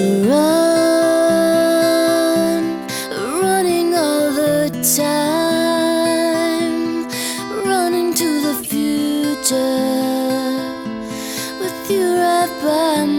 Run, running all the time, running to the future with you right by me.